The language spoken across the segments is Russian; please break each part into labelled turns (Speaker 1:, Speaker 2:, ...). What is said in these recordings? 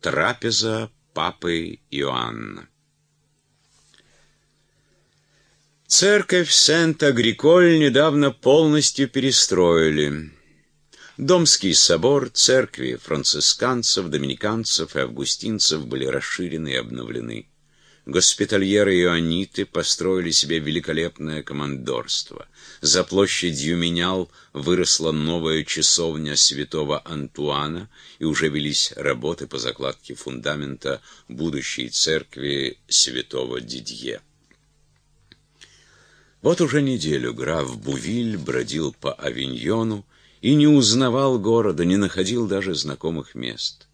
Speaker 1: Трапеза папы Иоанна. Церковь Сент-Агриколь недавно полностью перестроили. Домский собор, церкви францисканцев, доминиканцев и августинцев были расширены и обновлены. Госпитальеры иониты построили себе великолепное командорство. За площадью менял выросла новая часовня святого Антуана, и уже велись работы по закладке фундамента будущей церкви святого Дидье. Вот уже неделю граф Бувиль бродил по Авиньону, и не узнавал города, не находил даже знакомых мест.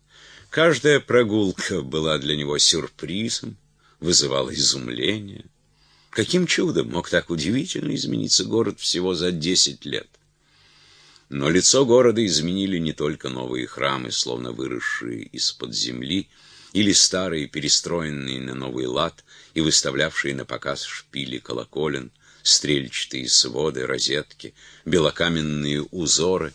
Speaker 1: Каждая прогулка была для него сюрпризом, вызывала изумление. Каким чудом мог так удивительно измениться город всего за десять лет? Но лицо города изменили не только новые храмы, словно выросшие из-под земли, или старые, перестроенные на новый лад и выставлявшие на показ шпили колоколен, стрельчатые своды, розетки, белокаменные узоры,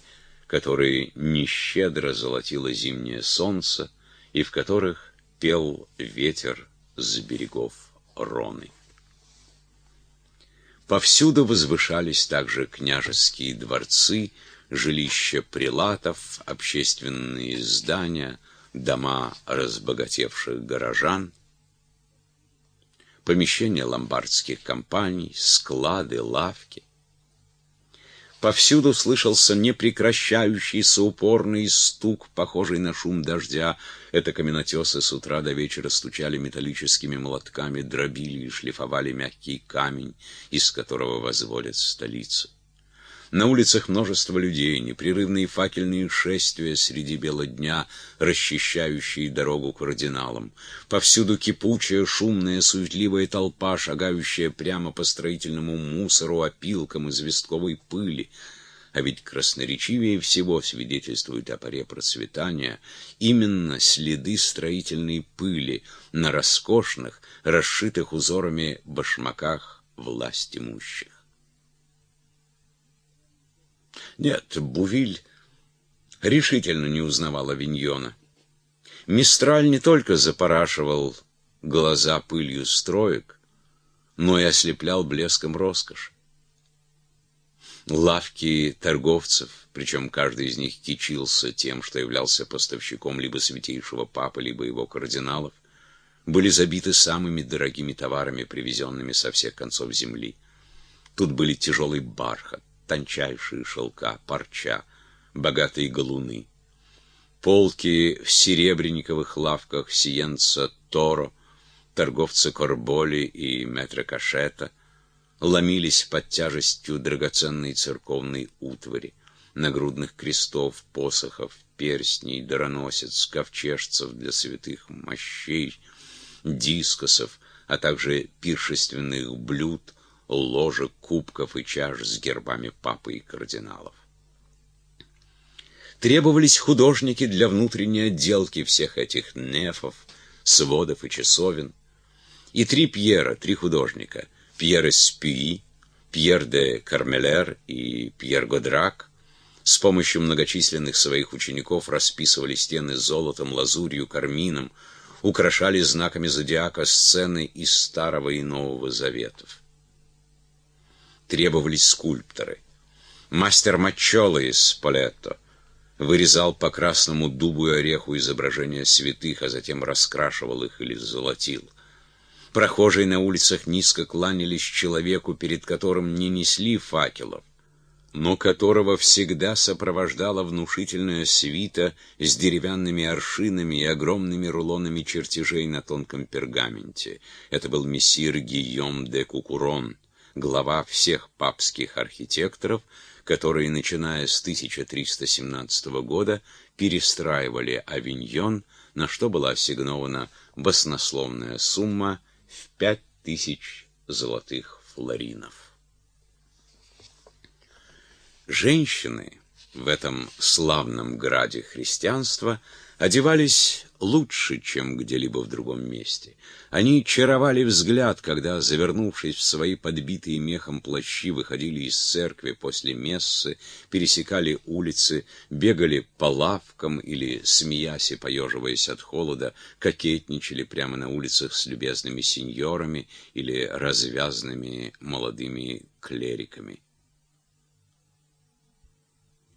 Speaker 1: которые нещедро золотило зимнее солнце и в которых пел ветер с берегов Роны. Повсюду возвышались также княжеские дворцы, жилища прилатов, общественные здания, дома разбогатевших горожан — помещения ломбардских компаний, склады, лавки. Повсюду слышался непрекращающийся упорный стук, похожий на шум дождя. Это каменотесы с утра до вечера стучали металлическими молотками, дробили и шлифовали мягкий камень, из которого возводят столицу. На улицах множество людей, непрерывные факельные шествия среди бела дня, расчищающие дорогу к кардиналам. Повсюду кипучая, шумная, суетливая толпа, шагающая прямо по строительному мусору, опилкам известковой пыли. А ведь красноречивее всего свидетельствует о поре процветания именно следы строительной пыли на роскошных, расшитых узорами башмаках власть имущих. Нет, Бувиль решительно не узнавал Авиньона. Мистраль не только запорашивал глаза пылью строек, но и ослеплял блеском роскоши. Лавки торговцев, причем каждый из них кичился тем, что являлся поставщиком либо святейшего папы, либо его кардиналов, были забиты самыми дорогими товарами, привезенными со всех концов земли. Тут были тяжелый бархат, тончайшие шелка, парча, богатые галуны. Полки в серебряниковых лавках Сиенца Торо, торговцы Корболи и Метра Кашета ломились под тяжестью драгоценной церковной утвари, нагрудных крестов, посохов, перстней, дароносец, ковчежцев для святых мощей, дискосов, а также пиршественных блюд, ложек, кубков и чаш с гербами папы и кардиналов. Требовались художники для внутренней отделки всех этих нефов, сводов и часовен. И три Пьера, три художника, Пьер Эспюи, Пьер де Кармелер и Пьер Годрак, с помощью многочисленных своих учеников расписывали стены золотом, лазурью, кармином, украшали знаками зодиака сцены из Старого и Нового Заветов требовались скульпторы. Мастер Мачола из Полетто вырезал по красному дубу и ореху изображения святых, а затем раскрашивал их или золотил. Прохожие на улицах низко кланялись человеку, перед которым не несли факелов, но которого всегда сопровождала внушительная свита с деревянными аршинами и огромными рулонами чертежей на тонком пергаменте. Это был мессир Гийом де Кукурон глава всех папских архитекторов, которые, начиная с 1317 года, перестраивали Авиньон, на что была ассигнована баснословная сумма в пять тысяч золотых флоринов. Женщины в этом славном граде христианства одевались лучше, чем где-либо в другом месте. Они чаровали взгляд, когда, завернувшись в свои подбитые мехом плащи, выходили из церкви после мессы, пересекали улицы, бегали по лавкам или, смеясь и поеживаясь от холода, кокетничали прямо на улицах с любезными сеньорами или развязными молодыми клериками.